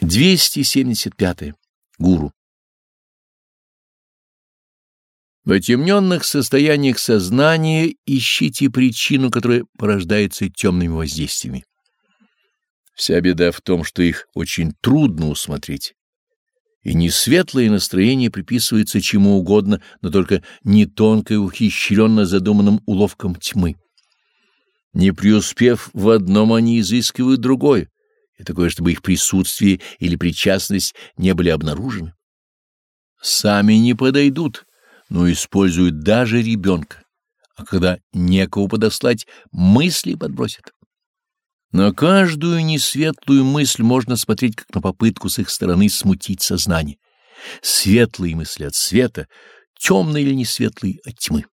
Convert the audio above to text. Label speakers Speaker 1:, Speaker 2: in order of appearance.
Speaker 1: 275. Гуру. В отемненных состояниях сознания ищите причину, которая порождается темными воздействиями. Вся беда в том, что их очень трудно усмотреть. И не светлое настроение приписывается чему угодно, но только не тонко и ухищренно задуманным уловкам тьмы. Не преуспев в одном, они изыскивают другое и такое, чтобы их присутствие или причастность не были обнаружены. Сами не подойдут, но используют даже ребенка, а когда некого подослать, мысли подбросят. На каждую несветлую мысль можно смотреть как на попытку с их стороны смутить сознание. Светлые мысли от света, темные или не светлые от тьмы.